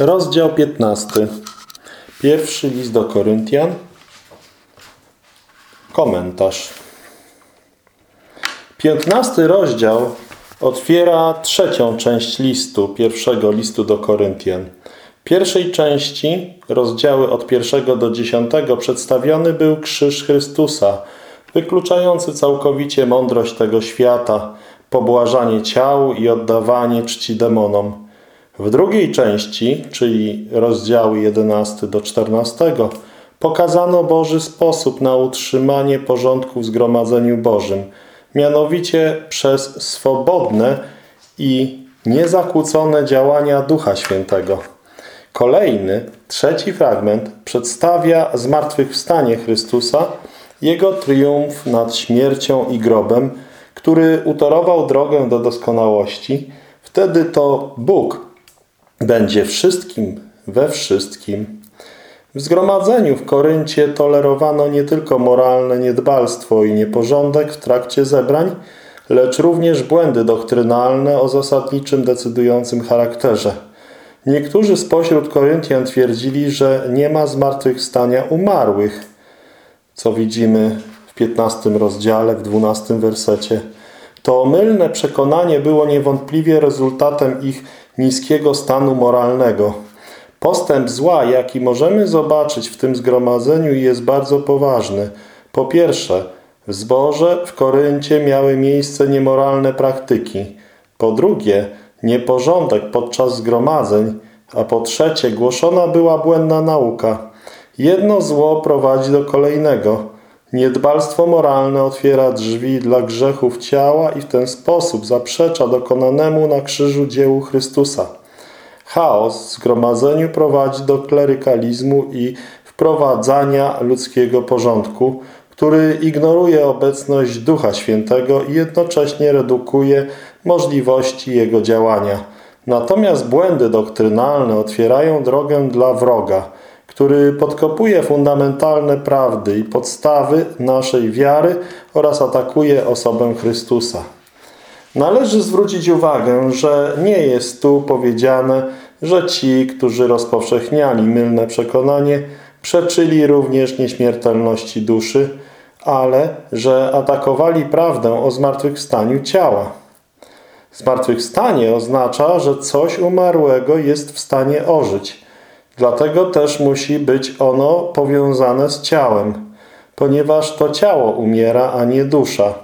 Rozdział 15. Pierwszy list do Koryntian. Komentarz. 15 rozdział otwiera trzecią część listu, pierwszego listu do Koryntian. W pierwszej części, rozdziały od pierwszego do dziesiątego, przedstawiony był krzyż Chrystusa, wykluczający całkowicie mądrość tego świata, pobłażanie ciału i oddawanie czci demonom. W drugiej części, czyli rozdziały 11 do 14, pokazano Boży sposób na utrzymanie porządku w Zgromadzeniu Bożym, mianowicie przez swobodne i niezakłócone działania Ducha Świętego. Kolejny, trzeci fragment przedstawia zmartwychwstanie Chrystusa, Jego triumf nad śmiercią i grobem, który utorował drogę do doskonałości. Wtedy to Bóg będzie wszystkim we wszystkim. W zgromadzeniu w Koryncie tolerowano nie tylko moralne niedbalstwo i nieporządek w trakcie zebrań, lecz również błędy doktrynalne o zasadniczym, decydującym charakterze. Niektórzy spośród Koryntian twierdzili, że nie ma zmartwychwstania umarłych, co widzimy w 15 rozdziale, w 12 wersecie. To mylne przekonanie było niewątpliwie rezultatem ich niskiego stanu moralnego. Postęp zła, jaki możemy zobaczyć w tym zgromadzeniu jest bardzo poważny. Po pierwsze, w zborze w Koryncie miały miejsce niemoralne praktyki. Po drugie, nieporządek podczas zgromadzeń, a po trzecie, głoszona była błędna nauka. Jedno zło prowadzi do kolejnego. Niedbalstwo moralne otwiera drzwi dla grzechów ciała i w ten sposób zaprzecza dokonanemu na krzyżu dziełu Chrystusa. Chaos w zgromadzeniu prowadzi do klerykalizmu i wprowadzania ludzkiego porządku, który ignoruje obecność Ducha Świętego i jednocześnie redukuje możliwości Jego działania. Natomiast błędy doktrynalne otwierają drogę dla wroga – który podkopuje fundamentalne prawdy i podstawy naszej wiary oraz atakuje osobę Chrystusa. Należy zwrócić uwagę, że nie jest tu powiedziane, że ci, którzy rozpowszechniali mylne przekonanie, przeczyli również nieśmiertelności duszy, ale że atakowali prawdę o zmartwychwstaniu ciała. Zmartwychwstanie oznacza, że coś umarłego jest w stanie ożyć – Dlatego też musi być ono powiązane z ciałem, ponieważ to ciało umiera, a nie dusza.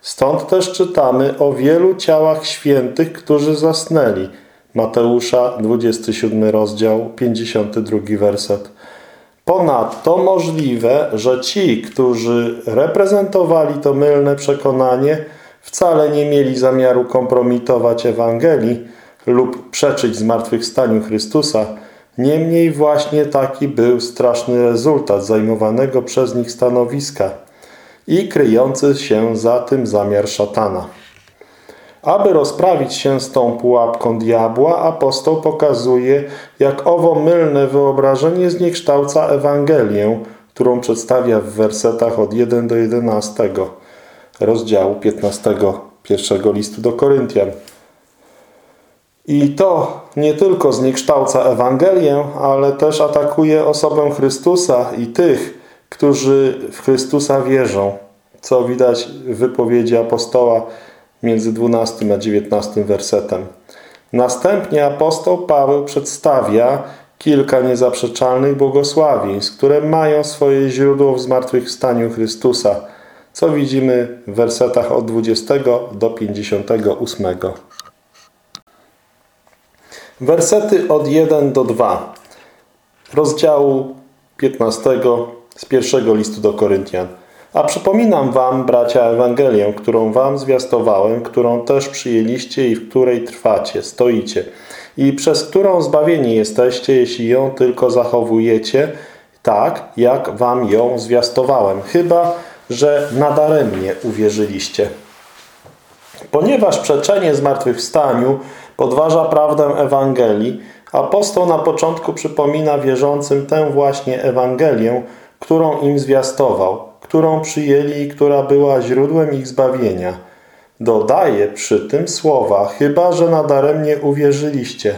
Stąd też czytamy o wielu ciałach świętych, którzy zasnęli. Mateusza, 27 rozdział, 52 werset. Ponadto możliwe, że ci, którzy reprezentowali to mylne przekonanie, wcale nie mieli zamiaru kompromitować Ewangelii lub przeczyć zmartwychwstaniu Chrystusa, Niemniej właśnie taki był straszny rezultat zajmowanego przez nich stanowiska i kryjący się za tym zamiar szatana. Aby rozprawić się z tą pułapką diabła, apostoł pokazuje, jak owo mylne wyobrażenie zniekształca Ewangelię, którą przedstawia w wersetach od 1 do 11 rozdziału 15 pierwszego listu do Koryntian. I to nie tylko zniekształca Ewangelię, ale też atakuje osobę Chrystusa i tych, którzy w Chrystusa wierzą, co widać w wypowiedzi apostoła między 12 a 19 wersetem. Następnie apostoł Paweł przedstawia kilka niezaprzeczalnych błogosławieństw, które mają swoje źródło w zmartwychwstaniu Chrystusa, co widzimy w wersetach od 20 do 58. Wersety od 1 do 2 rozdziału 15 z pierwszego listu do Koryntian. A przypominam wam, bracia, Ewangelię, którą wam zwiastowałem, którą też przyjęliście i w której trwacie, stoicie i przez którą zbawieni jesteście, jeśli ją tylko zachowujecie, tak jak wam ją zwiastowałem, chyba, że nadaremnie uwierzyliście. Ponieważ przeczenie zmartwychwstaniu podważa prawdę Ewangelii, apostoł na początku przypomina wierzącym tę właśnie Ewangelię, którą im zwiastował, którą przyjęli i która była źródłem ich zbawienia. Dodaje przy tym słowa, chyba że nadaremnie uwierzyliście.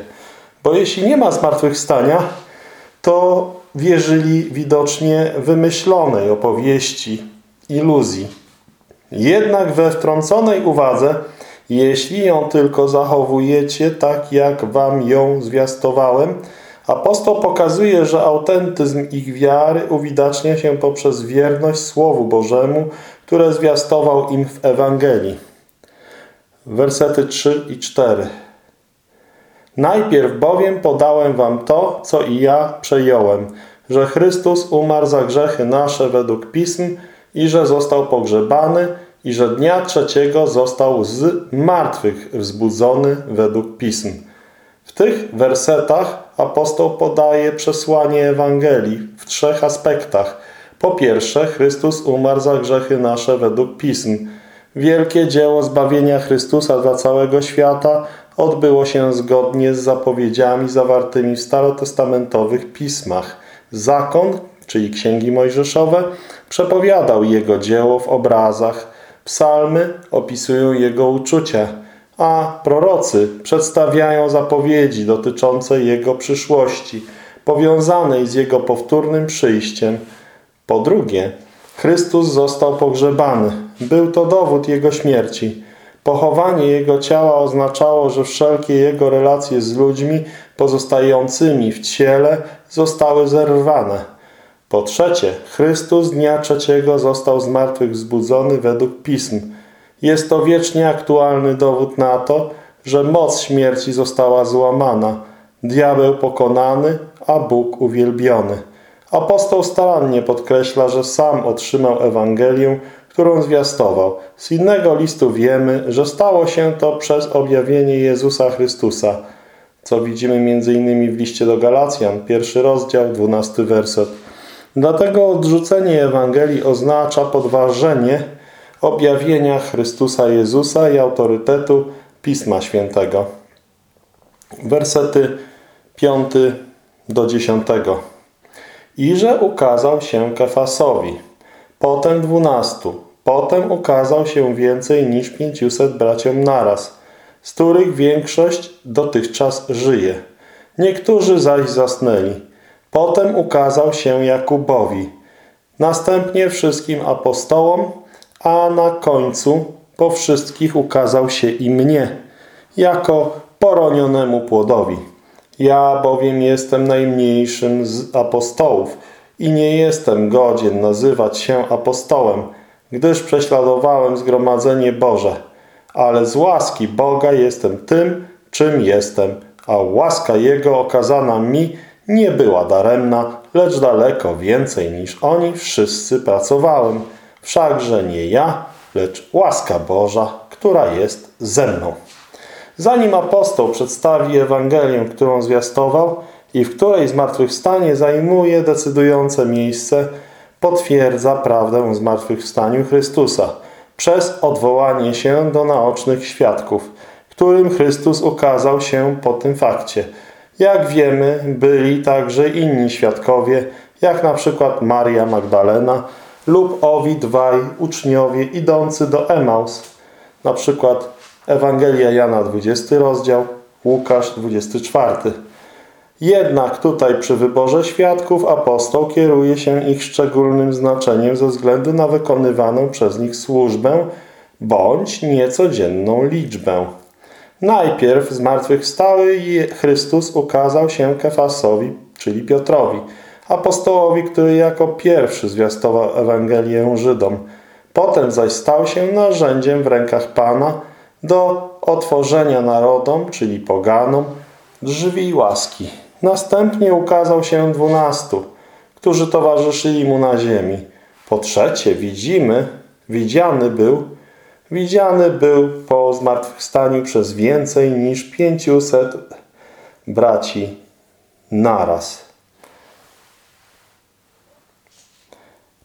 Bo jeśli nie ma zmartwychwstania, to wierzyli widocznie wymyślonej opowieści, iluzji. Jednak we wtrąconej uwadze, jeśli ją tylko zachowujecie tak, jak wam ją zwiastowałem, apostoł pokazuje, że autentyzm ich wiary uwidacznia się poprzez wierność Słowu Bożemu, które zwiastował im w Ewangelii. Wersety 3 i 4. Najpierw bowiem podałem wam to, co i ja przejąłem, że Chrystus umarł za grzechy nasze według Pism i że został pogrzebany i że dnia trzeciego został z martwych wzbudzony według Pism. W tych wersetach apostoł podaje przesłanie Ewangelii w trzech aspektach. Po pierwsze, Chrystus umarł za grzechy nasze według Pism. Wielkie dzieło zbawienia Chrystusa dla całego świata odbyło się zgodnie z zapowiedziami zawartymi w starotestamentowych pismach. Zakon, czyli księgi mojżeszowe, przepowiadał jego dzieło w obrazach. Psalmy opisują jego uczucia, a prorocy przedstawiają zapowiedzi dotyczące jego przyszłości, powiązanej z jego powtórnym przyjściem. Po drugie, Chrystus został pogrzebany. Był to dowód Jego śmierci. Pochowanie Jego ciała oznaczało, że wszelkie Jego relacje z ludźmi pozostającymi w ciele zostały zerwane. Po trzecie, Chrystus dnia trzeciego został z martwych wzbudzony według Pism. Jest to wiecznie aktualny dowód na to, że moc śmierci została złamana, diabeł pokonany, a Bóg uwielbiony. Apostoł starannie podkreśla, że sam otrzymał Ewangelię, którą zwiastował. Z innego listu wiemy, że stało się to przez objawienie Jezusa Chrystusa, co widzimy m.in. w liście do Galacjan, pierwszy rozdział, dwunasty werset. Dlatego odrzucenie Ewangelii oznacza podważenie objawienia Chrystusa Jezusa i autorytetu Pisma Świętego. Wersety 5 do 10 i że ukazał się Kefasowi, potem dwunastu, potem ukazał się więcej niż pięciuset braciom naraz, z których większość dotychczas żyje. Niektórzy zaś zasnęli. Potem ukazał się Jakubowi, następnie wszystkim apostołom, a na końcu po wszystkich ukazał się i mnie, jako poronionemu płodowi. Ja bowiem jestem najmniejszym z apostołów i nie jestem godzien nazywać się apostołem, gdyż prześladowałem zgromadzenie Boże. Ale z łaski Boga jestem tym, czym jestem, a łaska Jego okazana mi nie była daremna, lecz daleko więcej niż oni wszyscy pracowałem. Wszakże nie ja, lecz łaska Boża, która jest ze mną. Zanim apostoł przedstawi Ewangelię, którą zwiastował i w której zmartwychwstanie zajmuje decydujące miejsce, potwierdza prawdę o zmartwychwstaniu Chrystusa przez odwołanie się do naocznych świadków, którym Chrystus ukazał się po tym fakcie. Jak wiemy, byli także inni świadkowie, jak na przykład Maria Magdalena lub owi dwaj uczniowie idący do Emaus, na przykład Ewangelia Jana 20 rozdział, Łukasz 24. Jednak tutaj przy wyborze świadków apostoł kieruje się ich szczególnym znaczeniem ze względu na wykonywaną przez nich służbę bądź niecodzienną liczbę. Najpierw zmartwychwstały Chrystus ukazał się Kefasowi, czyli Piotrowi, apostołowi, który jako pierwszy zwiastował Ewangelię Żydom. Potem zaś stał się narzędziem w rękach Pana, do otworzenia narodom, czyli poganom, drzwi łaski. Następnie ukazał się dwunastu, którzy towarzyszyli mu na ziemi. Po trzecie widzimy, widziany był, widziany był po zmartwychwstaniu przez więcej niż pięciuset braci naraz.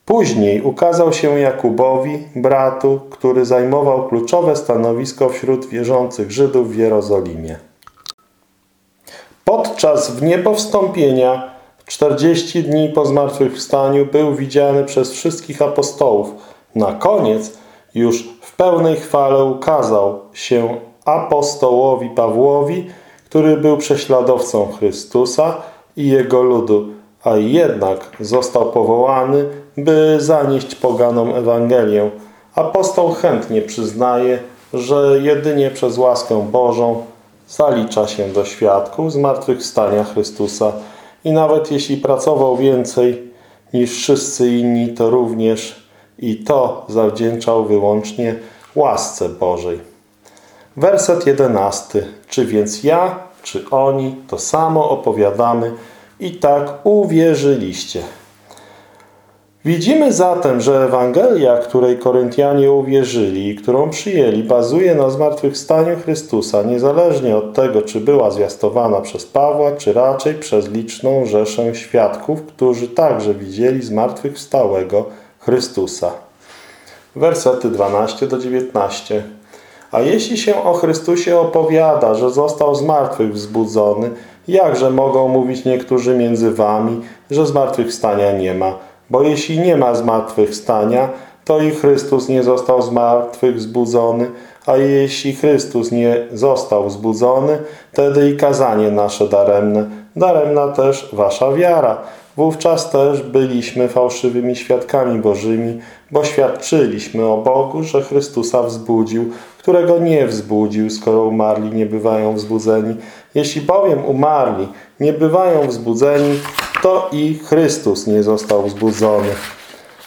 Później ukazał się Jakubowi, bratu, który zajmował kluczowe stanowisko wśród wierzących Żydów w Jerozolimie. Podczas wniebowstąpienia 40 dni po zmartwychwstaniu był widziany przez wszystkich apostołów. Na koniec już w pełnej chwale ukazał się apostołowi Pawłowi, który był prześladowcą Chrystusa i Jego ludu, a jednak został powołany, by zanieść poganom Ewangelię. Apostoł chętnie przyznaje, że jedynie przez łaskę Bożą zalicza się do świadków zmartwychwstania Chrystusa i nawet jeśli pracował więcej niż wszyscy inni, to również i to zawdzięczał wyłącznie łasce Bożej. Werset jedenasty. Czy więc ja, czy oni to samo opowiadamy i tak uwierzyliście. Widzimy zatem, że Ewangelia, której Koryntianie uwierzyli i którą przyjęli, bazuje na zmartwychwstaniu Chrystusa, niezależnie od tego, czy była zwiastowana przez Pawła, czy raczej przez liczną rzeszę świadków, którzy także widzieli zmartwychwstałego Chrystusa. Wersety 12 do 19. A jeśli się o Chrystusie opowiada, że został z martwych wzbudzony, jakże mogą mówić niektórzy między wami, że zmartwychwstania nie ma? Bo jeśli nie ma zmartwychwstania, to i Chrystus nie został z martwych wzbudzony, a jeśli Chrystus nie został wzbudzony, wtedy i kazanie nasze daremne, daremna też wasza wiara. Wówczas też byliśmy fałszywymi świadkami Bożymi, bo świadczyliśmy o Bogu, że Chrystusa wzbudził, którego nie wzbudził, skoro umarli nie bywają wzbudzeni. Jeśli bowiem umarli nie bywają wzbudzeni, to i Chrystus nie został wzbudzony.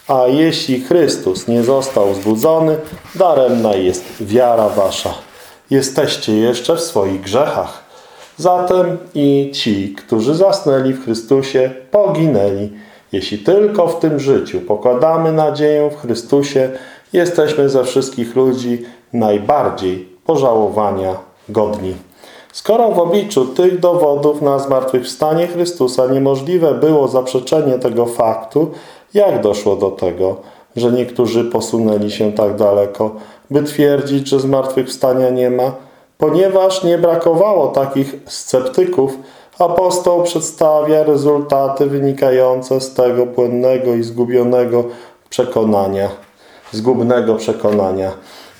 A jeśli Chrystus nie został wzbudzony, daremna jest wiara wasza. Jesteście jeszcze w swoich grzechach. Zatem i ci, którzy zasnęli w Chrystusie, poginęli. Jeśli tylko w tym życiu pokładamy nadzieję w Chrystusie, jesteśmy ze wszystkich ludzi najbardziej pożałowania godni. Skoro w obliczu tych dowodów na zmartwychwstanie Chrystusa niemożliwe było zaprzeczenie tego faktu, jak doszło do tego, że niektórzy posunęli się tak daleko, by twierdzić, że zmartwychwstania nie ma? Ponieważ nie brakowało takich sceptyków, apostoł przedstawia rezultaty wynikające z tego błędnego i zgubionego przekonania, zgubnego przekonania.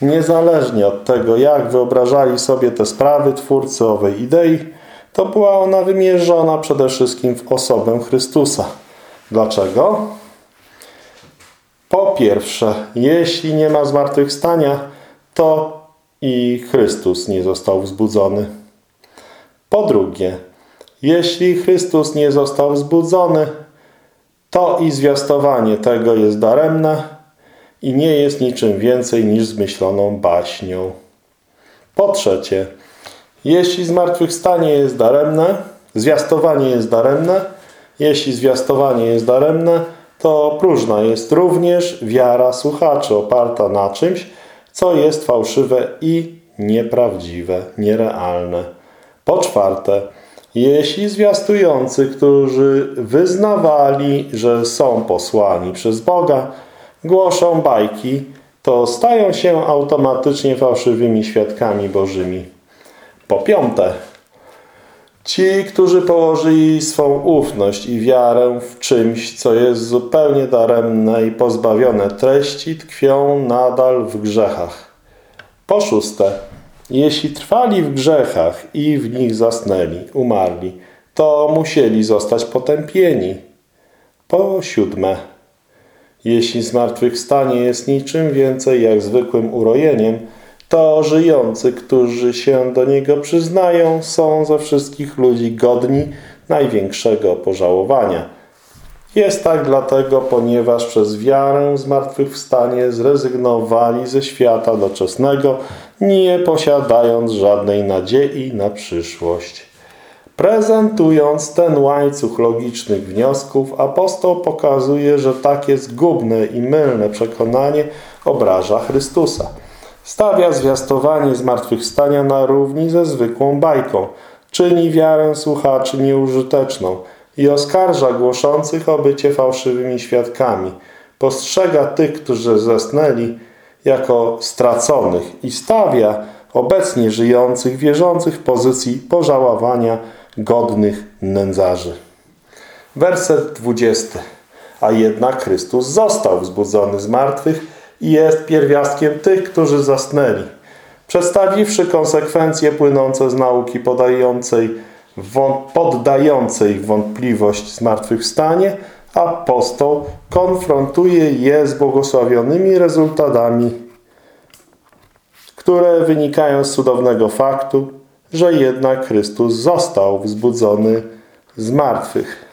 Niezależnie od tego, jak wyobrażali sobie te sprawy twórcy owej idei, to była ona wymierzona przede wszystkim w osobę Chrystusa. Dlaczego? Po pierwsze, jeśli nie ma zmartwychwstania, to i Chrystus nie został wzbudzony. Po drugie, jeśli Chrystus nie został wzbudzony, to i zwiastowanie tego jest daremne, i nie jest niczym więcej niż zmyśloną baśnią. Po trzecie, jeśli zmartwychwstanie jest daremne, zwiastowanie jest daremne, jeśli zwiastowanie jest daremne, to próżna jest również wiara słuchaczy oparta na czymś, co jest fałszywe i nieprawdziwe, nierealne. Po czwarte, jeśli zwiastujący, którzy wyznawali, że są posłani przez Boga, głoszą bajki, to stają się automatycznie fałszywymi świadkami bożymi. Po piąte, ci, którzy położyli swą ufność i wiarę w czymś, co jest zupełnie daremne i pozbawione treści, tkwią nadal w grzechach. Po szóste, jeśli trwali w grzechach i w nich zasnęli, umarli, to musieli zostać potępieni. Po siódme, jeśli zmartwychwstanie jest niczym więcej jak zwykłym urojeniem, to żyjący, którzy się do niego przyznają, są ze wszystkich ludzi godni największego pożałowania. Jest tak dlatego, ponieważ przez wiarę zmartwychwstanie zrezygnowali ze świata doczesnego, nie posiadając żadnej nadziei na przyszłość. Prezentując ten łańcuch logicznych wniosków, apostoł pokazuje, że takie zgubne i mylne przekonanie obraża Chrystusa. Stawia zwiastowanie zmartwychwstania na równi ze zwykłą bajką, czyni wiarę słuchaczy nieużyteczną i oskarża głoszących o bycie fałszywymi świadkami. Postrzega tych, którzy zesnęli, jako straconych i stawia obecnie żyjących, wierzących w pozycji pożałowania godnych nędzarzy. Werset 20. A jednak Chrystus został wzbudzony z martwych i jest pierwiastkiem tych, którzy zasnęli. Przedstawiwszy konsekwencje płynące z nauki podającej, poddającej wątpliwość zmartwychwstanie, apostoł konfrontuje je z błogosławionymi rezultatami, które wynikają z cudownego faktu, że jednak Chrystus został wzbudzony z martwych.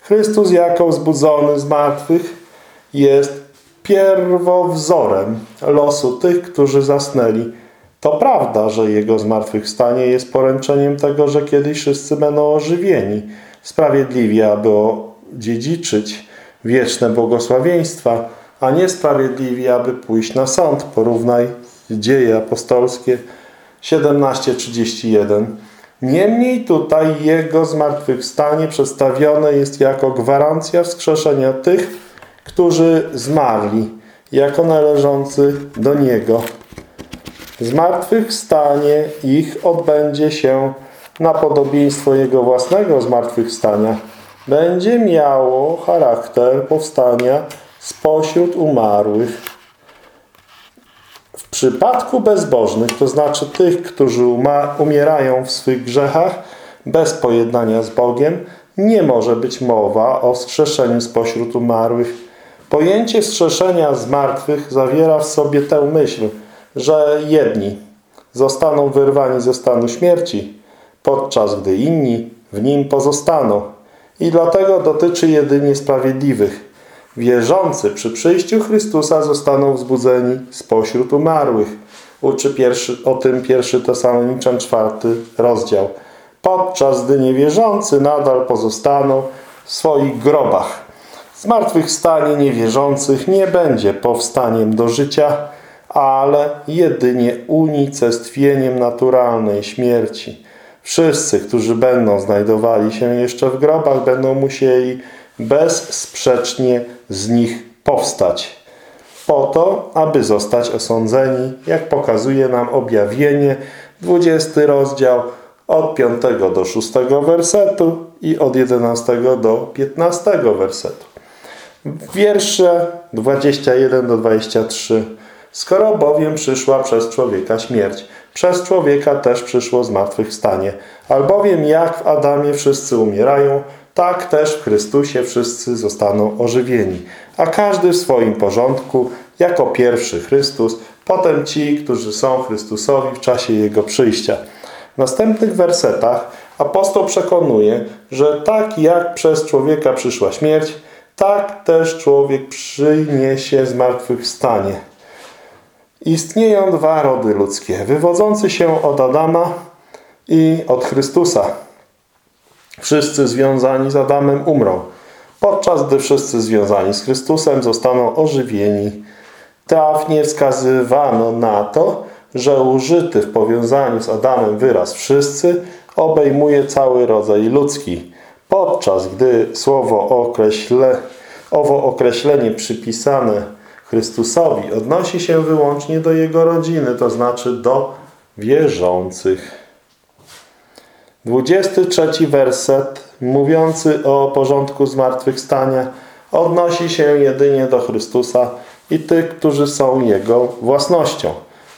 Chrystus jako wzbudzony z martwych jest pierwowzorem losu tych, którzy zasnęli. To prawda, że Jego zmartwychwstanie jest poręczeniem tego, że kiedyś wszyscy będą ożywieni, sprawiedliwi, aby dziedziczyć wieczne błogosławieństwa, a nie sprawiedliwi, aby pójść na sąd. Porównaj dzieje apostolskie 17:31. Niemniej tutaj Jego zmartwychwstanie przedstawione jest jako gwarancja wskrzeszenia tych, którzy zmarli, jako należący do Niego. Zmartwychwstanie ich odbędzie się na podobieństwo Jego własnego zmartwychwstania. Będzie miało charakter powstania spośród umarłych. W przypadku bezbożnych, to znaczy tych, którzy umierają w swych grzechach bez pojednania z Bogiem, nie może być mowa o wskrzeszeniu spośród umarłych. Pojęcie wskrzeszenia z martwych zawiera w sobie tę myśl, że jedni zostaną wyrwani ze stanu śmierci, podczas gdy inni w nim pozostaną. I dlatego dotyczy jedynie sprawiedliwych. Wierzący przy przyjściu Chrystusa zostaną wzbudzeni spośród umarłych. Uczy pierwszy, o tym pierwszy Tesaloniczan czwarty rozdział. Podczas gdy niewierzący nadal pozostaną w swoich grobach. Zmartwychwstanie niewierzących nie będzie powstaniem do życia, ale jedynie unicestwieniem naturalnej śmierci. Wszyscy, którzy będą znajdowali się jeszcze w grobach, będą musieli bezsprzecznie z nich powstać. Po to, aby zostać osądzeni, jak pokazuje nam objawienie, 20 rozdział od 5 do 6 wersetu i od 11 do 15 wersetu. Wiersze 21 do 23. Skoro bowiem przyszła przez człowieka śmierć, przez człowieka też przyszło zmartwychwstanie. Albowiem jak w Adamie wszyscy umierają, tak też w Chrystusie wszyscy zostaną ożywieni. A każdy w swoim porządku, jako pierwszy Chrystus, potem ci, którzy są Chrystusowi w czasie Jego przyjścia. W następnych wersetach apostoł przekonuje, że tak jak przez człowieka przyszła śmierć, tak też człowiek przyniesie zmartwychwstanie. Istnieją dwa rody ludzkie, wywodzący się od Adama i od Chrystusa. Wszyscy związani z Adamem umrą, podczas gdy wszyscy związani z Chrystusem zostaną ożywieni. Trafnie wskazywano na to, że użyty w powiązaniu z Adamem wyraz wszyscy obejmuje cały rodzaj ludzki, podczas gdy słowo określe, owo określenie przypisane Chrystusowi odnosi się wyłącznie do Jego rodziny, to znaczy do wierzących. 23 werset mówiący o porządku zmartwychwstania odnosi się jedynie do Chrystusa i tych, którzy są Jego własnością.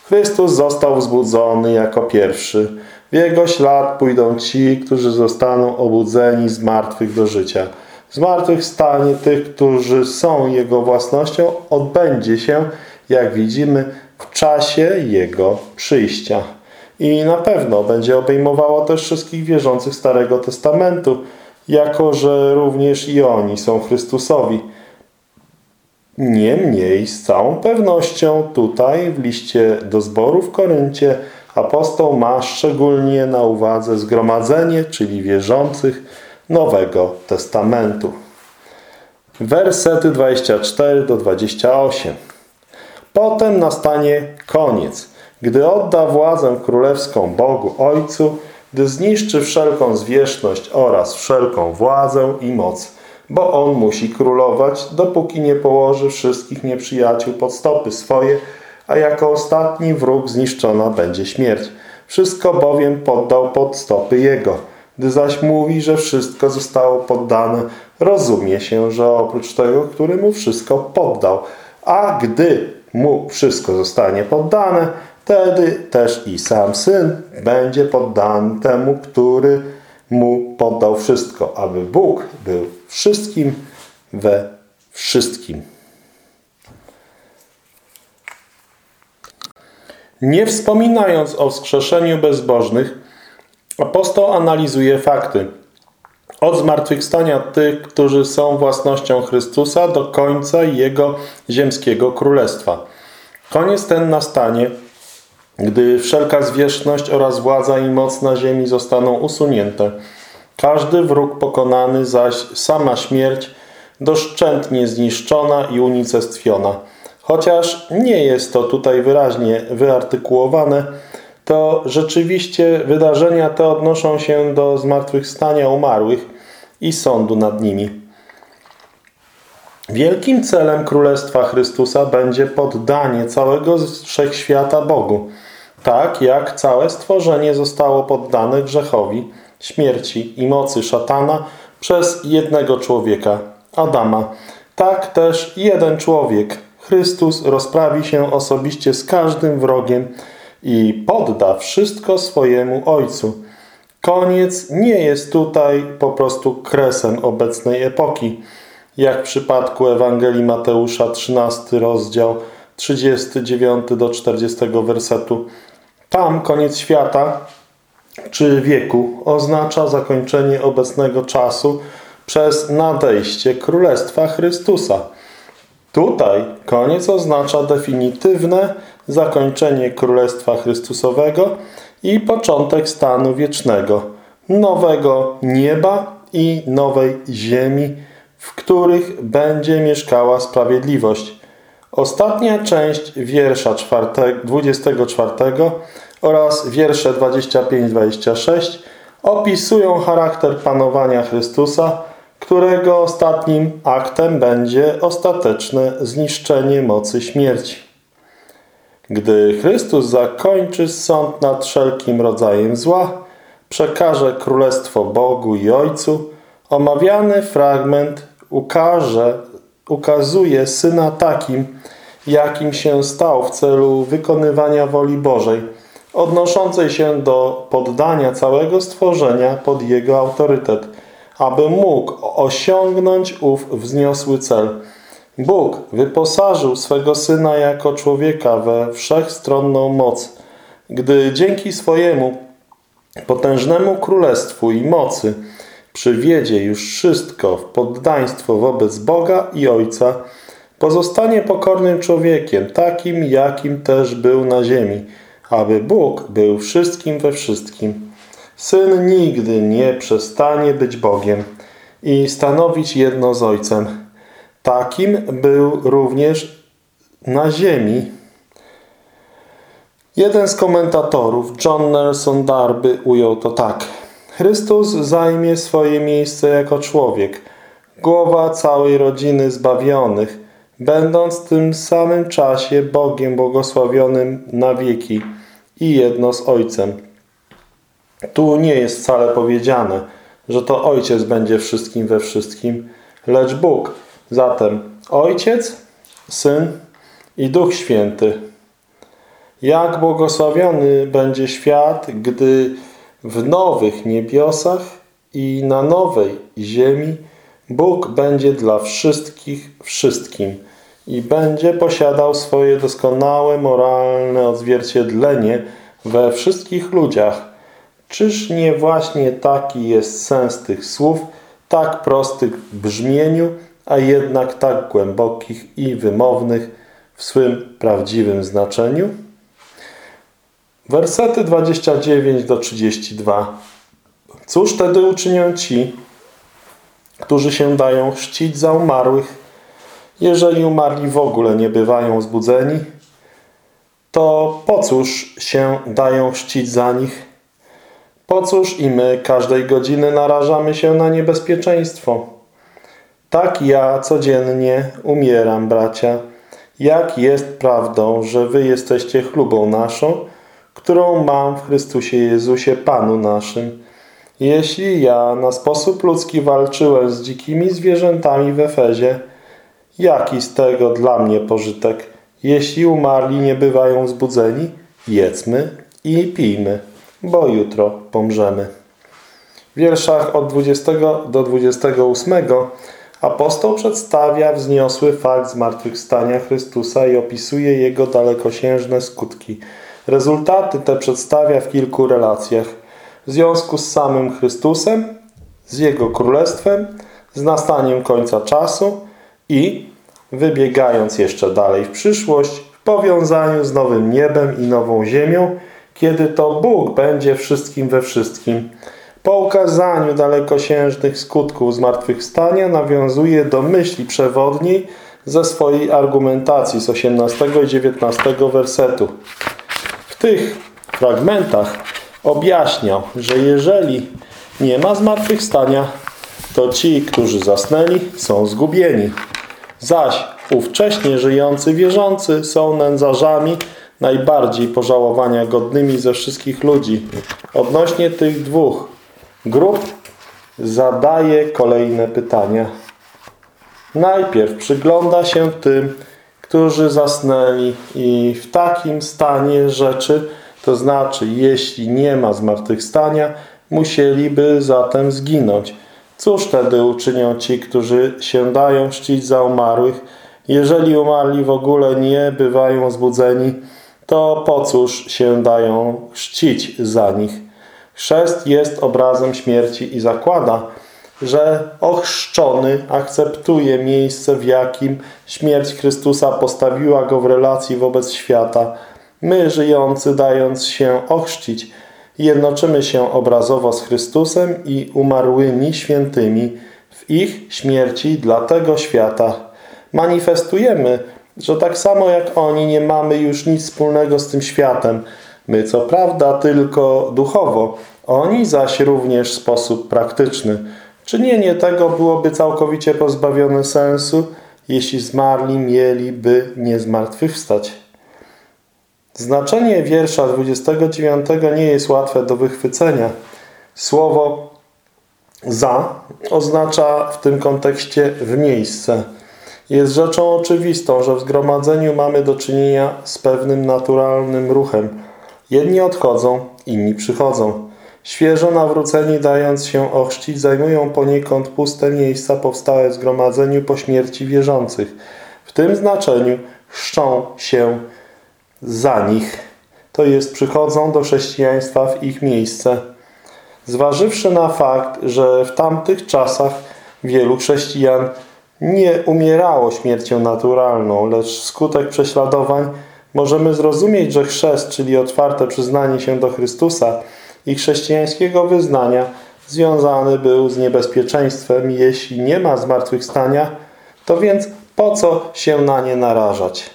Chrystus został wzbudzony jako pierwszy. W Jego ślad pójdą ci, którzy zostaną obudzeni z martwych do życia. Zmartwychwstanie tych, którzy są Jego własnością odbędzie się, jak widzimy, w czasie Jego przyjścia. I na pewno będzie obejmowało też wszystkich wierzących Starego Testamentu, jako że również i oni są Chrystusowi. Niemniej z całą pewnością tutaj w liście do zboru w Koryncie apostoł ma szczególnie na uwadze zgromadzenie, czyli wierzących Nowego Testamentu. Wersety 24 do 28. Potem nastanie koniec – gdy odda władzę królewską Bogu Ojcu, gdy zniszczy wszelką zwierzchność oraz wszelką władzę i moc, bo On musi królować, dopóki nie położy wszystkich nieprzyjaciół pod stopy swoje, a jako ostatni wróg zniszczona będzie śmierć. Wszystko bowiem poddał pod stopy Jego. Gdy zaś mówi, że wszystko zostało poddane, rozumie się, że oprócz tego, który mu wszystko poddał. A gdy mu wszystko zostanie poddane, wtedy też i sam Syn będzie poddany temu, który mu poddał wszystko, aby Bóg był wszystkim we wszystkim. Nie wspominając o wskrzeszeniu bezbożnych, apostoł analizuje fakty. Od zmartwychwstania tych, którzy są własnością Chrystusa do końca Jego ziemskiego królestwa. Koniec ten nastanie, gdy wszelka zwierzchność oraz władza i moc na ziemi zostaną usunięte. Każdy wróg pokonany, zaś sama śmierć doszczętnie zniszczona i unicestwiona. Chociaż nie jest to tutaj wyraźnie wyartykułowane, to rzeczywiście wydarzenia te odnoszą się do zmartwychwstania umarłych i sądu nad nimi. Wielkim celem Królestwa Chrystusa będzie poddanie całego wszechświata Bogu, tak jak całe stworzenie zostało poddane grzechowi, śmierci i mocy szatana przez jednego człowieka, Adama. Tak też jeden człowiek, Chrystus, rozprawi się osobiście z każdym wrogiem i podda wszystko swojemu Ojcu. Koniec nie jest tutaj po prostu kresem obecnej epoki, jak w przypadku Ewangelii Mateusza 13 rozdział 39 do 40 wersetu. Tam koniec świata czy wieku oznacza zakończenie obecnego czasu przez nadejście Królestwa Chrystusa. Tutaj koniec oznacza definitywne zakończenie Królestwa Chrystusowego i początek stanu wiecznego, nowego nieba i nowej ziemi, w których będzie mieszkała sprawiedliwość. Ostatnia część wiersza 24 oraz wiersze 25-26 opisują charakter panowania Chrystusa, którego ostatnim aktem będzie ostateczne zniszczenie mocy śmierci. Gdy Chrystus zakończy sąd nad wszelkim rodzajem zła, przekaże królestwo Bogu i Ojcu, omawiany fragment ukaże, ukazuje Syna takim, jakim się stał w celu wykonywania woli Bożej, odnoszącej się do poddania całego stworzenia pod Jego autorytet, aby mógł osiągnąć ów wzniosły cel. Bóg wyposażył swego Syna jako człowieka we wszechstronną moc, gdy dzięki swojemu potężnemu królestwu i mocy przywiedzie już wszystko w poddaństwo wobec Boga i Ojca, pozostanie pokornym człowiekiem, takim jakim też był na ziemi, aby Bóg był wszystkim we wszystkim. Syn nigdy nie przestanie być Bogiem i stanowić jedno z Ojcem. Takim był również na ziemi. Jeden z komentatorów, John Nelson Darby, ujął to tak. Chrystus zajmie swoje miejsce jako człowiek, głowa całej rodziny zbawionych, będąc w tym samym czasie Bogiem błogosławionym na wieki i jedno z Ojcem. Tu nie jest wcale powiedziane, że to Ojciec będzie wszystkim we wszystkim, lecz Bóg. Zatem Ojciec, Syn i Duch Święty. Jak błogosławiony będzie świat, gdy w nowych niebiosach i na nowej ziemi Bóg będzie dla wszystkich wszystkim i będzie posiadał swoje doskonałe moralne odzwierciedlenie we wszystkich ludziach. Czyż nie właśnie taki jest sens tych słów, tak prostych w brzmieniu, a jednak tak głębokich i wymownych w swym prawdziwym znaczeniu? Wersety 29 do 32. Cóż wtedy uczynią ci, którzy się dają chrzcić za umarłych, jeżeli umarli w ogóle nie bywają zbudzeni? To po cóż się dają chrzcić za nich? Po cóż i my każdej godziny narażamy się na niebezpieczeństwo? Tak ja codziennie umieram, bracia. Jak jest prawdą, że wy jesteście chlubą naszą, którą mam w Chrystusie Jezusie Panu naszym. Jeśli ja na sposób ludzki walczyłem z dzikimi zwierzętami w Efezie, jaki z tego dla mnie pożytek? Jeśli umarli nie bywają zbudzeni, jedzmy i pijmy, bo jutro pomrzemy. W wierszach od 20 do 28 apostoł przedstawia wzniosły fakt zmartwychwstania Chrystusa i opisuje jego dalekosiężne skutki. Rezultaty te przedstawia w kilku relacjach. W związku z samym Chrystusem, z Jego Królestwem, z nastaniem końca czasu i, wybiegając jeszcze dalej w przyszłość, w powiązaniu z nowym niebem i nową ziemią, kiedy to Bóg będzie wszystkim we wszystkim. Po ukazaniu dalekosiężnych skutków zmartwychwstania nawiązuje do myśli przewodniej ze swojej argumentacji z 18 i 19 wersetu. W tych fragmentach objaśniał, że jeżeli nie ma zmartwychwstania, to ci, którzy zasnęli, są zgubieni. Zaś ówcześnie żyjący wierzący są nędzarzami najbardziej pożałowania godnymi ze wszystkich ludzi. Odnośnie tych dwóch grup zadaje kolejne pytania. Najpierw przygląda się tym, którzy zasnęli i w takim stanie rzeczy, to znaczy jeśli nie ma zmartwychwstania, musieliby zatem zginąć. Cóż wtedy uczynią ci, którzy się dają czcić za umarłych? Jeżeli umarli w ogóle nie bywają zbudzeni, to po cóż się dają czcić za nich? Chrzest jest obrazem śmierci i zakłada, że ochrzczony akceptuje miejsce, w jakim śmierć Chrystusa postawiła go w relacji wobec świata. My, żyjący, dając się ochrzcić, jednoczymy się obrazowo z Chrystusem i umarłymi świętymi w ich śmierci dla tego świata. Manifestujemy, że tak samo jak oni nie mamy już nic wspólnego z tym światem. My co prawda tylko duchowo, oni zaś również w sposób praktyczny. Czynienie tego byłoby całkowicie pozbawione sensu, jeśli zmarli mieliby nie zmartwychwstać. Znaczenie wiersza 29 nie jest łatwe do wychwycenia. Słowo za oznacza w tym kontekście w miejsce. Jest rzeczą oczywistą, że w zgromadzeniu mamy do czynienia z pewnym naturalnym ruchem. Jedni odchodzą, inni przychodzą. Świeżo nawróceni, dając się ochrzcić, zajmują poniekąd puste miejsca powstałe w zgromadzeniu po śmierci wierzących. W tym znaczeniu chrzczą się za nich, to jest przychodzą do chrześcijaństwa w ich miejsce. Zważywszy na fakt, że w tamtych czasach wielu chrześcijan nie umierało śmiercią naturalną, lecz skutek prześladowań, możemy zrozumieć, że chrzest, czyli otwarte przyznanie się do Chrystusa i chrześcijańskiego wyznania, związany był z niebezpieczeństwem, jeśli nie ma zmartwychwstania, to więc po co się na nie narażać?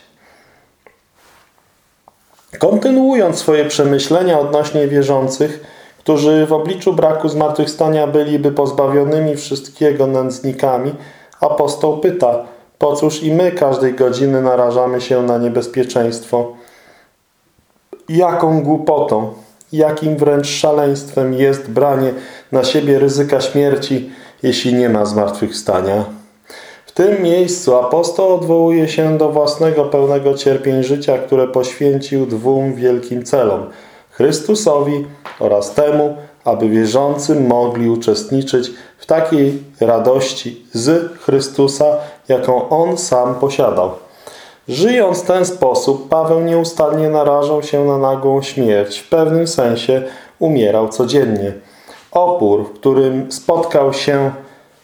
Kontynuując swoje przemyślenia odnośnie wierzących, którzy w obliczu braku zmartwychwstania byliby pozbawionymi wszystkiego nędznikami, apostoł pyta, po cóż i my każdej godziny narażamy się na niebezpieczeństwo? Jaką głupotą, jakim wręcz szaleństwem jest branie na siebie ryzyka śmierci, jeśli nie ma zmartwychwstania? W tym miejscu apostoł odwołuje się do własnego pełnego cierpień życia, które poświęcił dwóm wielkim celom – Chrystusowi oraz temu, aby wierzący mogli uczestniczyć w takiej radości z Chrystusa, jaką On sam posiadał. Żyjąc w ten sposób, Paweł nieustannie narażał się na nagłą śmierć. W pewnym sensie umierał codziennie. Opór, w którym spotkał się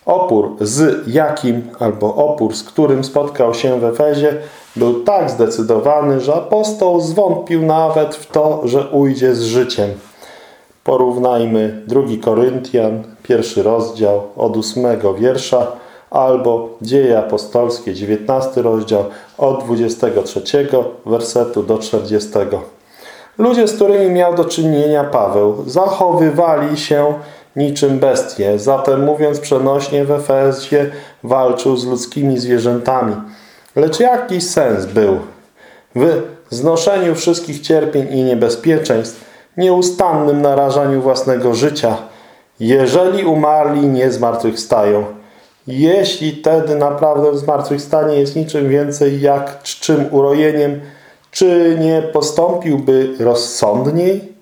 Opór z jakim albo opór, z którym spotkał się w Efezie, był tak zdecydowany, że apostoł zwątpił nawet w to, że ujdzie z życiem. Porównajmy 2 Koryntian, pierwszy rozdział od 8 wiersza, albo Dzieje Apostolskie, 19 rozdział od 23 wersetu do 40. Ludzie, z którymi miał do czynienia Paweł, zachowywali się niczym bestie. Zatem mówiąc przenośnie w Efezie walczył z ludzkimi zwierzętami. Lecz jaki sens był w znoszeniu wszystkich cierpień i niebezpieczeństw, nieustannym narażaniu własnego życia, jeżeli umarli nie zmartwychwstają? Jeśli wtedy naprawdę zmartwychwstanie jest niczym więcej jak czczym urojeniem, Czy nie postąpiłby rozsądniej,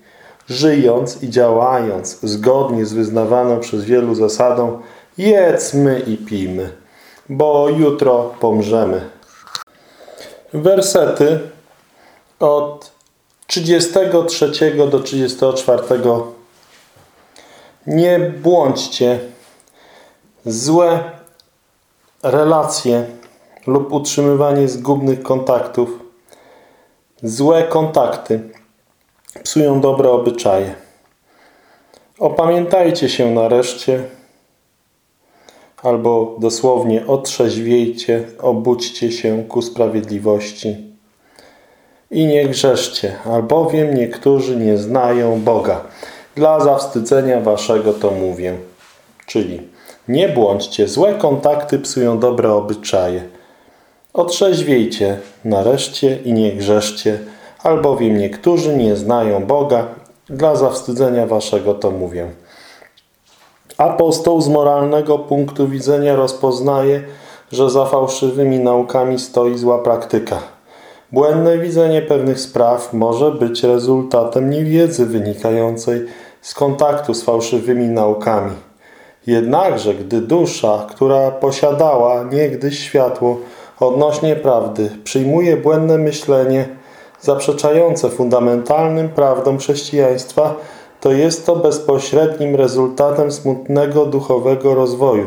żyjąc i działając zgodnie z wyznawaną przez wielu zasadą jedzmy i pijmy, bo jutro pomrzemy. Wersety od 33 do 34 Nie błądźcie. Złe relacje lub utrzymywanie zgubnych kontaktów, złe kontakty psują dobre obyczaje. Opamiętajcie się nareszcie, albo dosłownie otrzeźwiejcie, obudźcie się ku sprawiedliwości. I nie grzeszcie, albowiem niektórzy nie znają Boga. Dla zawstydzenia waszego to mówię. Czyli nie błądźcie, złe kontakty psują dobre obyczaje. Otrzeźwiejcie nareszcie i nie grzeszcie, albowiem niektórzy nie znają Boga. Dla zawstydzenia waszego to mówię. Apostoł z moralnego punktu widzenia rozpoznaje, że za fałszywymi naukami stoi zła praktyka. Błędne widzenie pewnych spraw może być rezultatem niewiedzy wynikającej z kontaktu z fałszywymi naukami. Jednakże, gdy dusza, która posiadała niegdyś światło odnośnie prawdy, przyjmuje błędne myślenie zaprzeczające fundamentalnym prawdom chrześcijaństwa, to jest to bezpośrednim rezultatem smutnego duchowego rozwoju.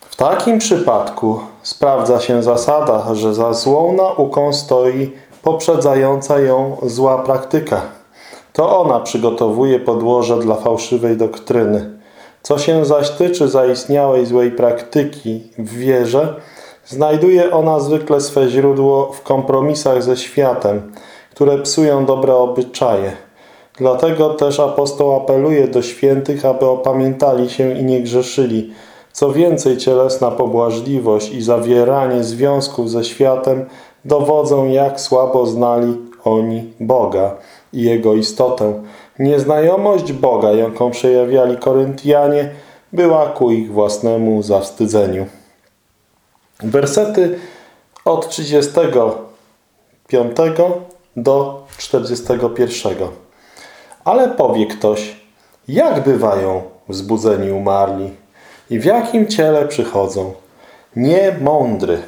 W takim przypadku sprawdza się zasada, że za złą nauką stoi poprzedzająca ją zła praktyka. To ona przygotowuje podłoże dla fałszywej doktryny. Co się zaś tyczy zaistniałej złej praktyki w wierze, znajduje ona zwykle swe źródło w kompromisach ze światem, które psują dobre obyczaje. Dlatego też apostoł apeluje do świętych, aby opamiętali się i nie grzeszyli. Co więcej, cielesna pobłażliwość i zawieranie związków ze światem dowodzą, jak słabo znali oni Boga i Jego istotę. Nieznajomość Boga, jaką przejawiali Koryntianie, była ku ich własnemu zawstydzeniu. Wersety od 35 do 41. Ale powie ktoś, jak bywają wzbudzeni umarli i w jakim ciele przychodzą? Nie mądry.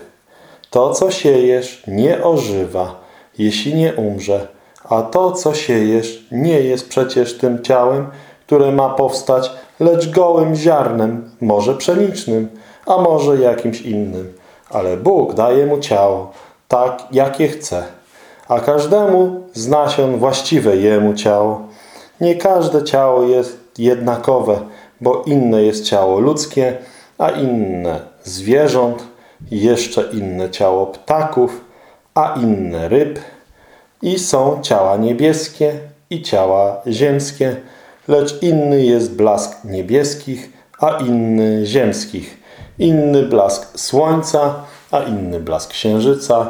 To, co siejesz, nie ożywa, jeśli nie umrze. A to, co siejesz, nie jest przecież tym ciałem, które ma powstać, lecz gołym ziarnem, może pszenicznym, a może jakimś innym. Ale Bóg daje mu ciało, tak jakie chce, a każdemu z nasion właściwe jemu ciało. Nie każde ciało jest jednakowe, bo inne jest ciało ludzkie, a inne zwierząt, jeszcze inne ciało ptaków, a inne ryb. I są ciała niebieskie i ciała ziemskie, lecz inny jest blask niebieskich, a inny ziemskich. Inny blask słońca, a inny blask księżyca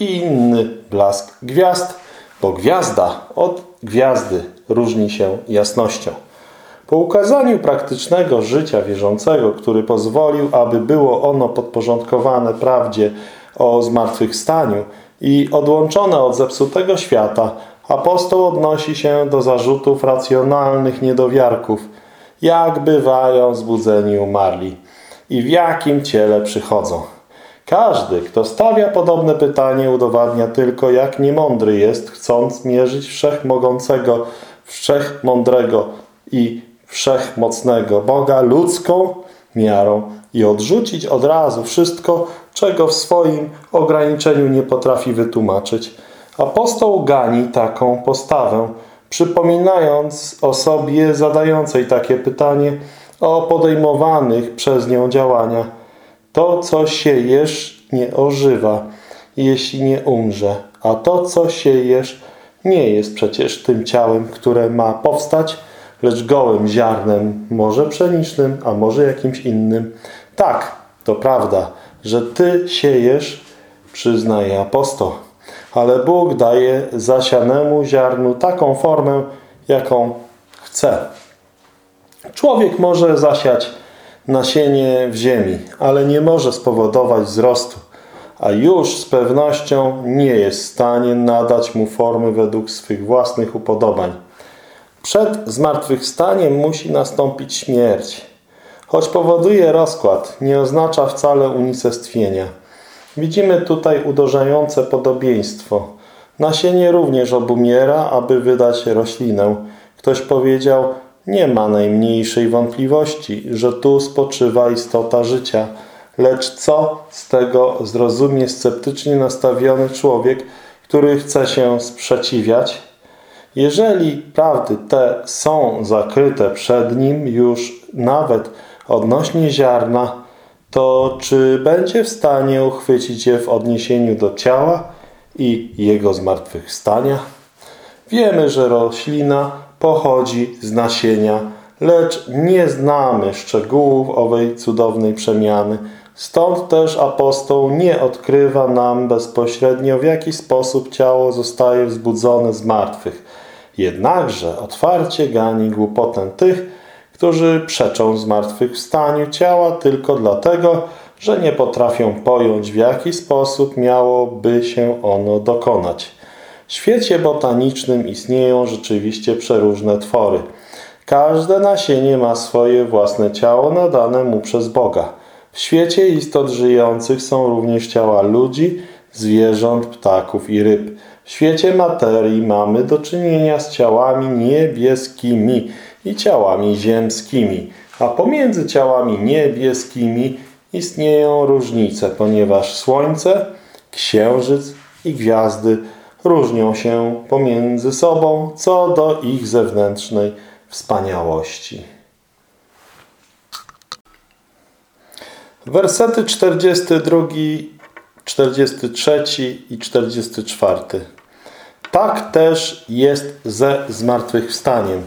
i inny blask gwiazd, bo gwiazda od gwiazdy różni się jasnością. Po ukazaniu praktycznego życia wierzącego, który pozwolił, aby było ono podporządkowane prawdzie o zmartwychwstaniu i odłączone od zepsutego świata, apostoł odnosi się do zarzutów racjonalnych niedowiarków, jak bywają zbudzeni umarli i w jakim ciele przychodzą. Każdy, kto stawia podobne pytanie, udowadnia tylko, jak niemądry jest, chcąc mierzyć wszechmogącego, wszechmądrego i wszechmocnego Boga ludzką miarą i odrzucić od razu wszystko, czego w swoim ograniczeniu nie potrafi wytłumaczyć. Apostoł gani taką postawę, przypominając osobie zadającej takie pytanie o podejmowanych przez nią działania. To, co siejesz, nie ożywa, jeśli nie umrze, a to, co siejesz, nie jest przecież tym ciałem, które ma powstać, lecz gołym ziarnem, może pszenicznym, a może jakimś innym. Tak, to prawda, że Ty siejesz, przyznaje apostoł, ale Bóg daje zasianemu ziarnu taką formę, jaką chce. Człowiek może zasiać nasienie w ziemi, ale nie może spowodować wzrostu, a już z pewnością nie jest w stanie nadać mu formy według swych własnych upodobań. Przed zmartwychwstaniem musi nastąpić śmierć. Choć powoduje rozkład, nie oznacza wcale unicestwienia. Widzimy tutaj uderzające podobieństwo. Nasienie również obumiera, aby wydać roślinę. Ktoś powiedział, nie ma najmniejszej wątpliwości, że tu spoczywa istota życia. Lecz co z tego zrozumie sceptycznie nastawiony człowiek, który chce się sprzeciwiać? Jeżeli prawdy te są zakryte przed nim już nawet odnośnie ziarna, to czy będzie w stanie uchwycić je w odniesieniu do ciała i jego zmartwychwstania? Wiemy, że roślina pochodzi z nasienia, lecz nie znamy szczegółów owej cudownej przemiany. Stąd też apostoł nie odkrywa nam bezpośrednio, w jaki sposób ciało zostaje wzbudzone z martwych. Jednakże otwarcie gani głupotę tych, którzy przeczą zmartwychwstaniu ciała tylko dlatego, że nie potrafią pojąć, w jaki sposób miałoby się ono dokonać. W świecie botanicznym istnieją rzeczywiście przeróżne twory. Każde nasienie ma swoje własne ciało nadane mu przez Boga. W świecie istot żyjących są również ciała ludzi, zwierząt, ptaków i ryb. W świecie materii mamy do czynienia z ciałami niebieskimi i ciałami ziemskimi, a pomiędzy ciałami niebieskimi istnieją różnice, ponieważ Słońce, Księżyc i gwiazdy różnią się pomiędzy sobą co do ich zewnętrznej wspaniałości. Wersety 42, 43 i 44. Tak też jest ze zmartwychwstaniem.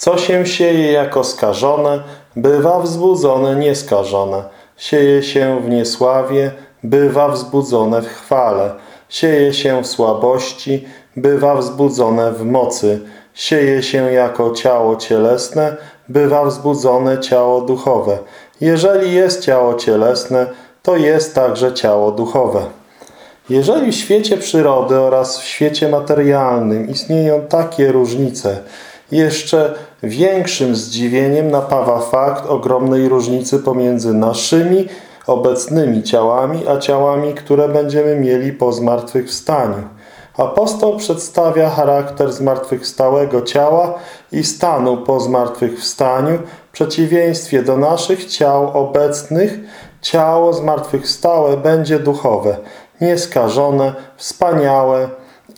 Co się sieje jako skażone, bywa wzbudzone nieskażone. Sieje się w niesławie, bywa wzbudzone w chwale. Sieje się w słabości, bywa wzbudzone w mocy. Sieje się jako ciało cielesne, bywa wzbudzone ciało duchowe. Jeżeli jest ciało cielesne, to jest także ciało duchowe. Jeżeli w świecie przyrody oraz w świecie materialnym istnieją takie różnice, jeszcze większym zdziwieniem napawa fakt ogromnej różnicy pomiędzy naszymi obecnymi ciałami, a ciałami, które będziemy mieli po zmartwychwstaniu. Apostoł przedstawia charakter zmartwychwstałego ciała i stanu po zmartwychwstaniu w przeciwieństwie do naszych ciał obecnych. Ciało zmartwychwstałe będzie duchowe, nieskażone, wspaniałe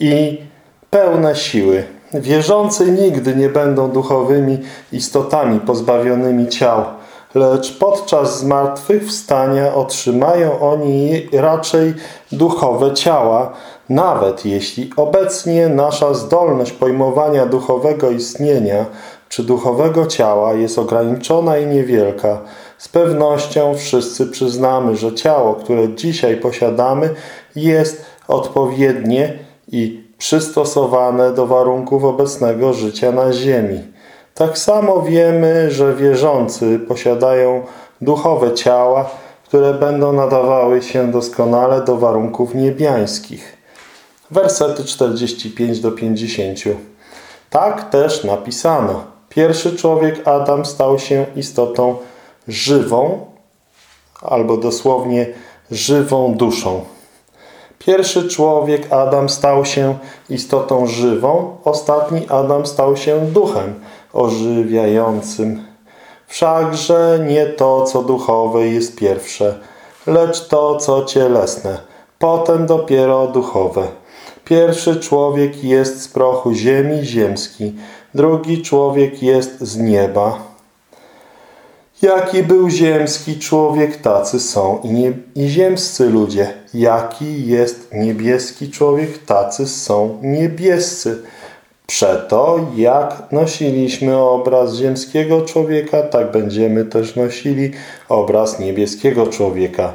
i pełne siły. Wierzący nigdy nie będą duchowymi istotami pozbawionymi ciał, lecz podczas zmartwychwstania otrzymają oni raczej duchowe ciała, nawet jeśli obecnie nasza zdolność pojmowania duchowego istnienia czy duchowego ciała jest ograniczona i niewielka. Z pewnością wszyscy przyznamy, że ciało, które dzisiaj posiadamy jest odpowiednie i przystosowane do warunków obecnego życia na ziemi. Tak samo wiemy, że wierzący posiadają duchowe ciała, które będą nadawały się doskonale do warunków niebiańskich. Wersety 45 do 50. Tak też napisano. Pierwszy człowiek Adam stał się istotą żywą, albo dosłownie żywą duszą. Pierwszy człowiek, Adam, stał się istotą żywą, ostatni Adam stał się duchem ożywiającym. Wszakże nie to, co duchowe jest pierwsze, lecz to, co cielesne, potem dopiero duchowe. Pierwszy człowiek jest z prochu ziemi ziemski, drugi człowiek jest z nieba. Jaki był ziemski człowiek, tacy są i, nie, i ziemscy ludzie. Jaki jest niebieski człowiek, tacy są niebiescy. Przeto, jak nosiliśmy obraz ziemskiego człowieka, tak będziemy też nosili obraz niebieskiego człowieka.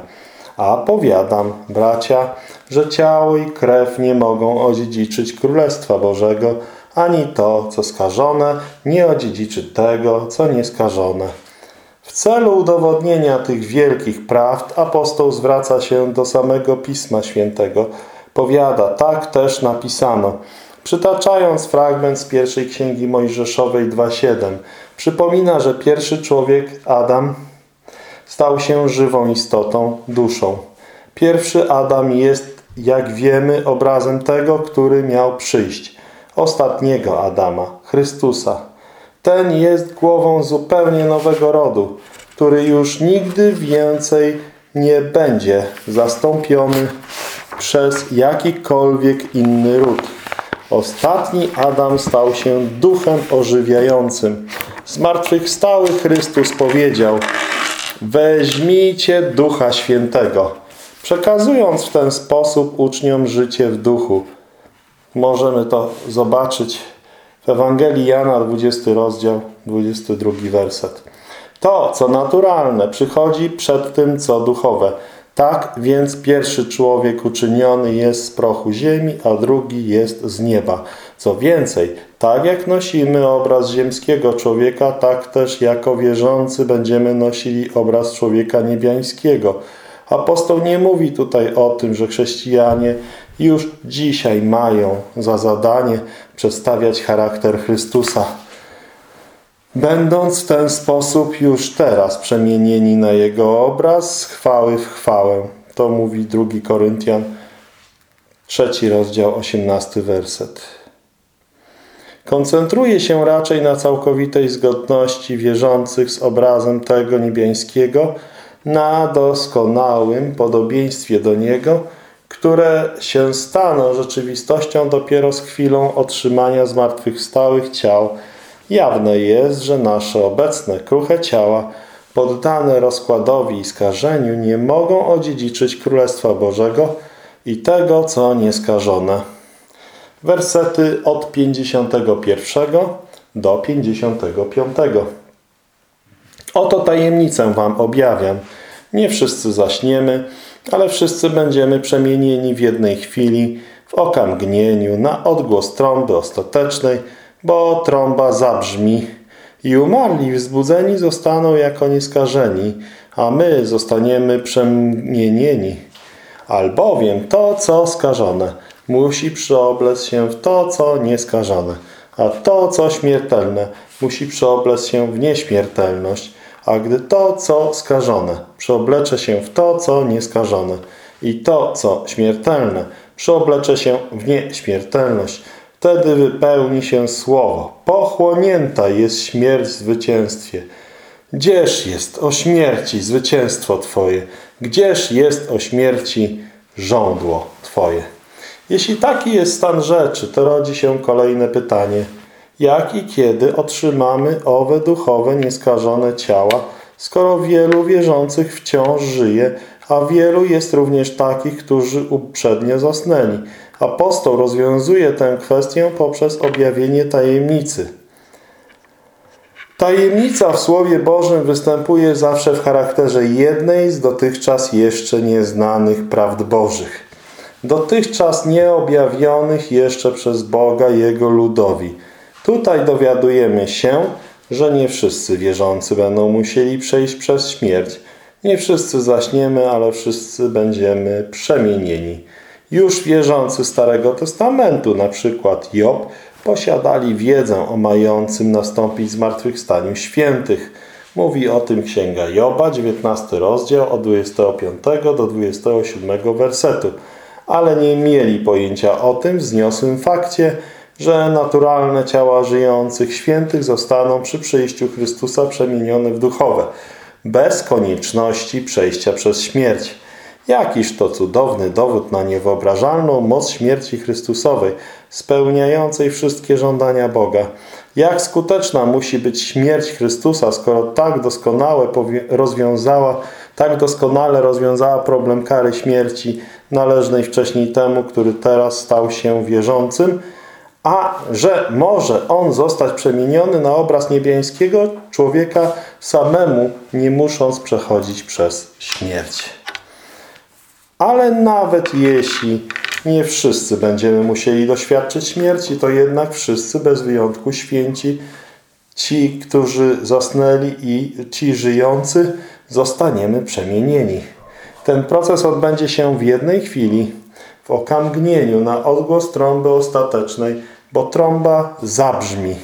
A powiadam, bracia, że ciało i krew nie mogą odziedziczyć Królestwa Bożego, ani to, co skażone, nie odziedziczy tego, co nieskażone. W celu udowodnienia tych wielkich prawd apostoł zwraca się do samego Pisma Świętego. Powiada, tak też napisano. Przytaczając fragment z pierwszej Księgi Mojżeszowej 2.7 przypomina, że pierwszy człowiek, Adam, stał się żywą istotą, duszą. Pierwszy Adam jest, jak wiemy, obrazem tego, który miał przyjść. Ostatniego Adama, Chrystusa. Ten jest głową zupełnie nowego rodu, który już nigdy więcej nie będzie zastąpiony przez jakikolwiek inny ród. Ostatni Adam stał się duchem ożywiającym. Zmartwychwstały Chrystus powiedział Weźmijcie Ducha Świętego. Przekazując w ten sposób uczniom życie w duchu. Możemy to zobaczyć Ewangelii Jana, 20 rozdział, 22 werset. To, co naturalne, przychodzi przed tym, co duchowe. Tak więc pierwszy człowiek uczyniony jest z prochu ziemi, a drugi jest z nieba. Co więcej, tak jak nosimy obraz ziemskiego człowieka, tak też jako wierzący będziemy nosili obraz człowieka niebiańskiego. Apostoł nie mówi tutaj o tym, że chrześcijanie już dzisiaj mają za zadanie przedstawiać charakter Chrystusa. Będąc w ten sposób już teraz przemienieni na Jego obraz z chwały w chwałę. To mówi 2 Koryntian, trzeci rozdział, 18 werset. Koncentruje się raczej na całkowitej zgodności wierzących z obrazem tego niebiańskiego, na doskonałym podobieństwie do Niego, które się staną rzeczywistością dopiero z chwilą otrzymania zmartwychwstałych ciał. Jawne jest, że nasze obecne kruche ciała, poddane rozkładowi i skażeniu, nie mogą odziedziczyć Królestwa Bożego i tego, co nieskażone. Wersety od 51 do 55. Oto tajemnicę wam objawiam. Nie wszyscy zaśniemy, ale wszyscy będziemy przemienieni w jednej chwili, w okamgnieniu, na odgłos trąby ostatecznej, bo trąba zabrzmi i umarli wzbudzeni zostaną jako nieskażeni, a my zostaniemy przemienieni. Albowiem to, co skażone, musi przeoblec się w to, co nieskażone, a to, co śmiertelne, musi przeoblec się w nieśmiertelność. A gdy to, co skażone, przeoblecze się w to, co nieskażone i to, co śmiertelne, przeoblecze się w nieśmiertelność, wtedy wypełni się słowo. Pochłonięta jest śmierć w zwycięstwie. Gdzież jest o śmierci zwycięstwo Twoje? Gdzież jest o śmierci żądło Twoje? Jeśli taki jest stan rzeczy, to rodzi się kolejne pytanie – jak i kiedy otrzymamy owe duchowe, nieskażone ciała, skoro wielu wierzących wciąż żyje, a wielu jest również takich, którzy uprzednio zasnęli. Apostoł rozwiązuje tę kwestię poprzez objawienie tajemnicy. Tajemnica w Słowie Bożym występuje zawsze w charakterze jednej z dotychczas jeszcze nieznanych prawd Bożych. Dotychczas nieobjawionych jeszcze przez Boga Jego ludowi – Tutaj dowiadujemy się, że nie wszyscy wierzący będą musieli przejść przez śmierć. Nie wszyscy zaśniemy, ale wszyscy będziemy przemienieni. Już wierzący Starego Testamentu, na przykład Job, posiadali wiedzę o mającym nastąpić zmartwychwstaniu świętych. Mówi o tym Księga Joba, 19 rozdział, od 25 do 27 wersetu. Ale nie mieli pojęcia o tym wzniosłym fakcie, że naturalne ciała żyjących świętych zostaną przy przyjściu Chrystusa przemienione w duchowe, bez konieczności przejścia przez śmierć. Jakiż to cudowny dowód na niewyobrażalną moc śmierci Chrystusowej, spełniającej wszystkie żądania Boga. Jak skuteczna musi być śmierć Chrystusa, skoro tak doskonale rozwiązała, tak doskonale rozwiązała problem kary śmierci należnej wcześniej temu, który teraz stał się wierzącym, a że może on zostać przemieniony na obraz niebiańskiego człowieka samemu, nie musząc przechodzić przez śmierć. Ale nawet jeśli nie wszyscy będziemy musieli doświadczyć śmierci, to jednak wszyscy bez wyjątku święci ci, którzy zasnęli i ci żyjący zostaniemy przemienieni. Ten proces odbędzie się w jednej chwili, w okamgnieniu, na odgłos trąby ostatecznej, bo trąba zabrzmi.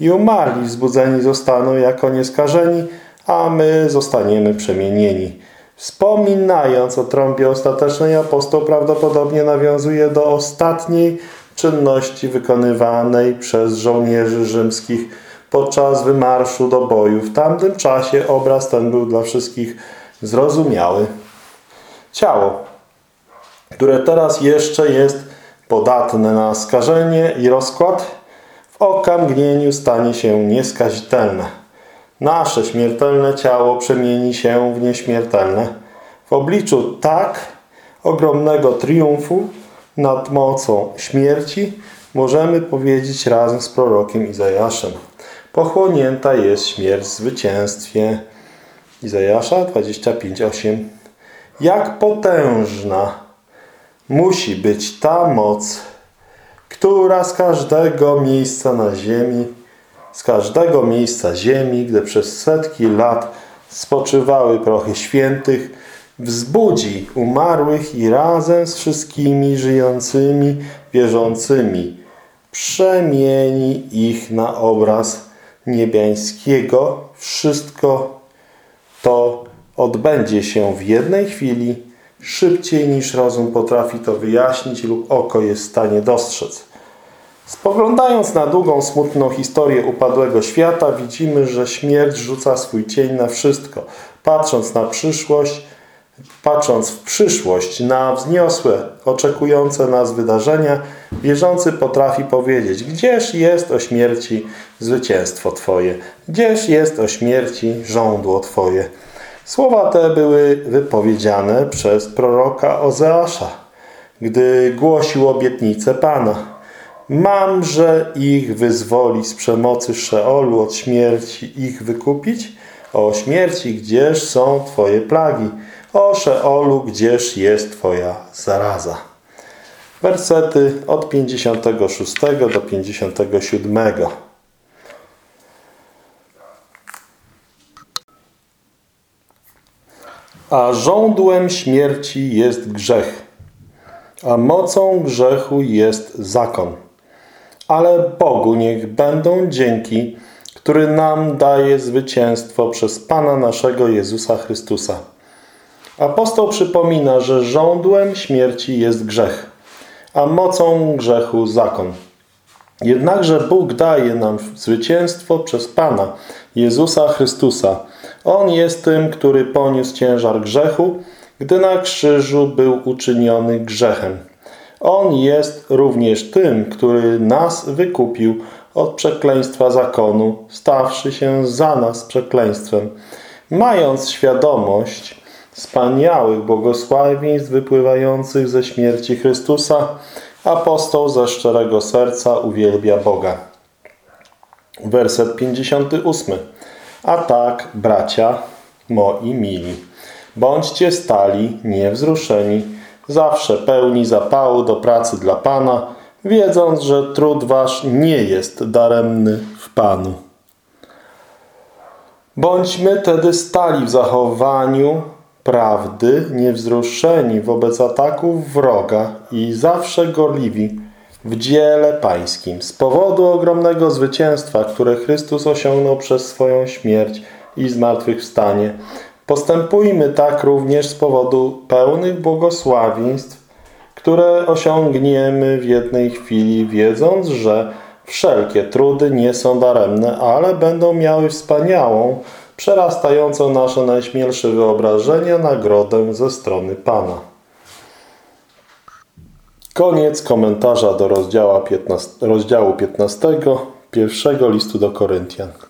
I umarli wzbudzeni zostaną jako nieskażeni, a my zostaniemy przemienieni. Wspominając o trąbie ostatecznej, apostoł prawdopodobnie nawiązuje do ostatniej czynności wykonywanej przez żołnierzy rzymskich podczas wymarszu do boju. W tamtym czasie obraz ten był dla wszystkich zrozumiały. Ciało, które teraz jeszcze jest podatne na skażenie i rozkład, w okamgnieniu stanie się nieskazitelne. Nasze śmiertelne ciało przemieni się w nieśmiertelne. W obliczu tak ogromnego triumfu nad mocą śmierci możemy powiedzieć razem z prorokiem Izajaszem. Pochłonięta jest śmierć w zwycięstwie. Izajasza 25:8. Jak potężna musi być ta moc, która z każdego miejsca na ziemi, z każdego miejsca ziemi, gdy przez setki lat spoczywały prochy świętych, wzbudzi umarłych i razem z wszystkimi żyjącymi, wierzącymi przemieni ich na obraz niebiańskiego. Wszystko to odbędzie się w jednej chwili, szybciej niż rozum potrafi to wyjaśnić lub oko jest w stanie dostrzec. Spoglądając na długą, smutną historię upadłego świata, widzimy, że śmierć rzuca swój cień na wszystko. Patrząc na przyszłość, patrząc w przyszłość, na wzniosłe, oczekujące nas wydarzenia, wierzący potrafi powiedzieć, gdzież jest o śmierci zwycięstwo Twoje, gdzież jest o śmierci żądło Twoje. Słowa te były wypowiedziane przez proroka Ozeasza, gdy głosił obietnicę Pana. Mam, że ich wyzwoli z przemocy Szeolu, od śmierci ich wykupić? O śmierci, gdzież są Twoje plagi? O Szeolu, gdzież jest Twoja zaraza? Wersety od 56 do 57. A żądłem śmierci jest grzech, a mocą grzechu jest zakon ale Bogu niech będą dzięki, który nam daje zwycięstwo przez Pana naszego Jezusa Chrystusa. Apostoł przypomina, że żądłem śmierci jest grzech, a mocą grzechu zakon. Jednakże Bóg daje nam zwycięstwo przez Pana, Jezusa Chrystusa. On jest tym, który poniósł ciężar grzechu, gdy na krzyżu był uczyniony grzechem. On jest również tym, który nas wykupił od przekleństwa zakonu, stawszy się za nas przekleństwem. Mając świadomość wspaniałych błogosławieństw wypływających ze śmierci Chrystusa, apostoł ze szczerego serca uwielbia Boga. Werset 58. A tak, bracia moi mili, bądźcie stali, niewzruszeni, zawsze pełni zapału do pracy dla Pana, wiedząc, że trud wasz nie jest daremny w Panu. Bądźmy tedy stali w zachowaniu prawdy, niewzruszeni wobec ataków wroga i zawsze gorliwi w dziele pańskim z powodu ogromnego zwycięstwa, które Chrystus osiągnął przez swoją śmierć i zmartwychwstanie, Postępujmy tak również z powodu pełnych błogosławieństw, które osiągniemy w jednej chwili, wiedząc, że wszelkie trudy nie są daremne, ale będą miały wspaniałą, przerastającą nasze najśmielsze wyobrażenia nagrodę ze strony Pana. Koniec komentarza do rozdziału 15, rozdziału 15 pierwszego listu do Koryntian.